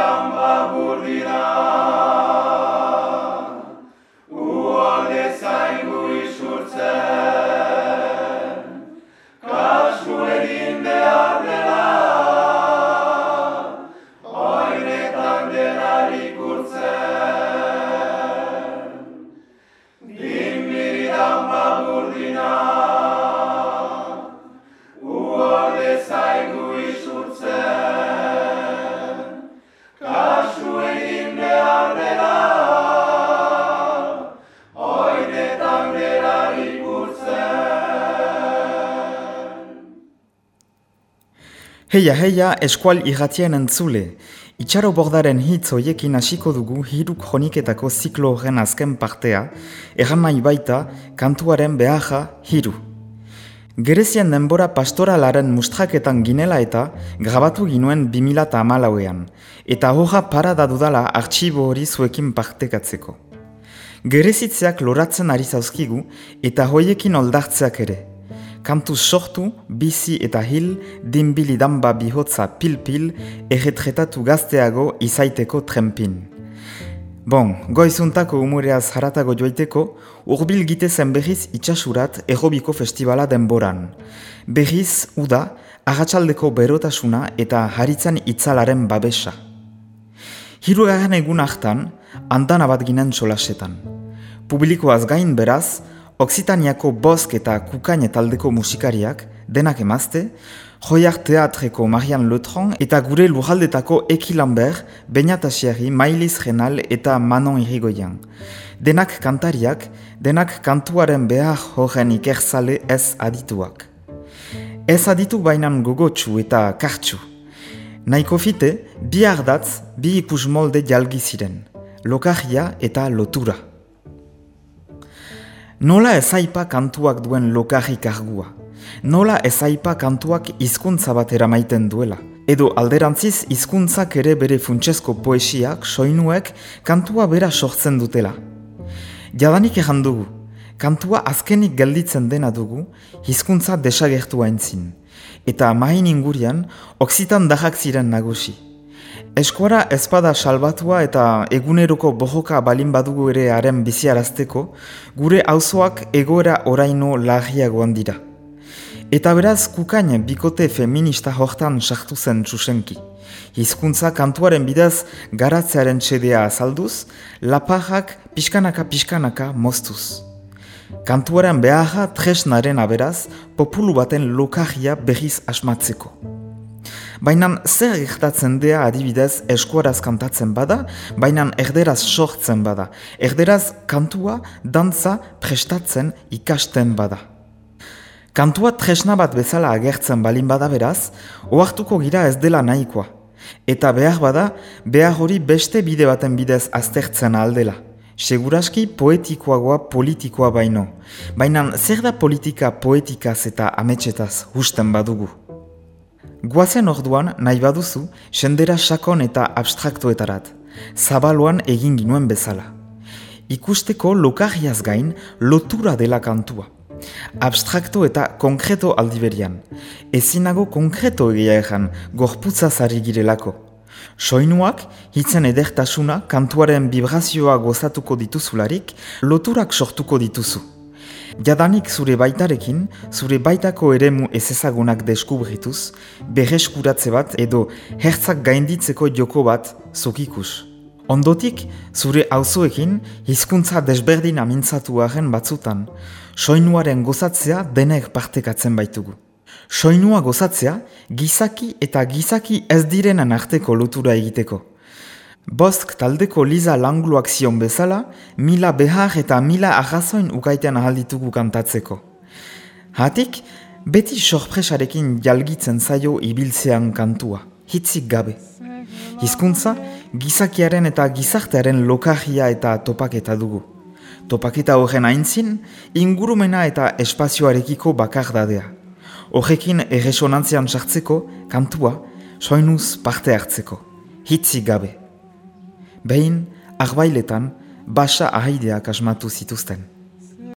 Buddhidam Babuddhidam Heia, heia, eskual irratien entzule. Itxaro bordaren hitz hoiekin hasiko dugu hiru kroniketako ziklo horren azken partea, egan nahi baita, kantuaren behaja hiru. Gerezien denbora pastoralaren mustraketan ginela eta grabatu ginuen 2008an, eta hoja para da dudala artxibo hori zuekin partekatzeko. Gerezitzeak loratzen ari zauzkigu eta hoiekin oldartzeak ere kantu sortu, bizi eta hil, dinbili danba bihotza pil-pil, erretretatu gazteago izaiteko trempin. Bon, goizuntako umureaz haratago joaiteko, urbil gitezen berriz itxasurat errobiko festivala denboran. Berriz, uda, agatsaldeko berotasuna eta haritzen itzalaren babesa. Hirugaren egun hartan, andan abat ginen solasetan. Publikoaz gain beraz, Oksitaniako bosk eta kukain taldeko musikariak, denak emazte, Joiak Teatreko Marian Lotron eta gure lujaldetako Eki Lambert, Beñatasiari, Mailiz Renal eta Manon Irigoian. Denak kantariak, denak kantuaren behar horren ikerzale ez adituak. Ez aditu bainan gogotsu eta kartsu. Naiko fite, bi ardatz, bi ikus molde jalgi ziren. Lokaria eta lotura. Nola ezaipa kantuak duen lokarri kargua? Nola ezaipa kantuak hizkuntza bat eramaiten duela? Edo alderantziz hizkuntzak ere bere funtsezko poesiak, soinuek, kantua bera sortzen dutela? Jadanik ejan dugu, kantua azkenik gelditzen dena dugu, hizkuntza desagertu haintzin. Eta mahin ingurian, oksitan dahak ziren nagusi. Eskuara ezpada salbatua eta eguneroko bojoka balin badugu ere haren biziarazteko, gure auzoak egoera oraino lagiagoan dira. Eta beraz kukain bikote feminista hortan sartu zen txusenki. Hizkuntza kantuaren bidez garatzearen txedea azalduz, lapajak pixkanaka-pixkanaka moztuz. Kantuaren beharra tresnaren aberaz, populu baten lokaria berriz asmatzeko. Baina zer gertatzen dea adibidez eskuaraz kantatzen bada, baina erderaz sortzen bada. Erderaz kantua, dantza, prestatzen ikasten bada. Kantua tresna bat bezala agertzen balin bada beraz, oartuko gira ez dela nahikoa. Eta behar bada, behar hori beste bide baten bidez aztertzen aldela. Seguraski poetikoagoa politikoa baino. Baina zer da politika poetikaz eta ametsetaz husten badugu? Guazen orduan nahi baduzu, sendera sakon eta abstraktuetarat, zabaloan egin ginuen bezala. Ikusteko lokarriaz gain lotura dela kantua. Abstrakto eta konkreto aldiberian. Ezinago konkreto egia egan, gorputza zari girelako. Soinuak, hitzen edertasuna, kantuaren vibrazioa gozatuko dituzularik, loturak sortuko dituzu. Jadanik zure baitarekin, zure baitako eremu ezezagunak deskubrituz, berreskuratze bat edo hertzak gainditzeko joko bat zokikus. Ondotik, zure auzoekin hizkuntza desberdin amintzatuaren batzutan, soinuaren gozatzea denek partekatzen baitugu. Soinua gozatzea, gizaki eta gizaki ez direnen arteko lotura egiteko. Bosk taldeko liza langluak zion bezala, mila behar eta mila arrazoin ukaitean ahalditugu kantatzeko. Hatik, beti sorpresarekin jalgitzen zaio ibiltzean kantua, hitzik gabe. Hizkuntza, gizakiaren eta gizartearen lokarria eta topaketa dugu. Topaketa horren aintzin, ingurumena eta espazioarekiko bakar dadea. Horrekin erresonantzian sartzeko, kantua, soinuz parte hartzeko, hitzik gabe behin, arbailetan, basa ahaideak asmatu zituzten.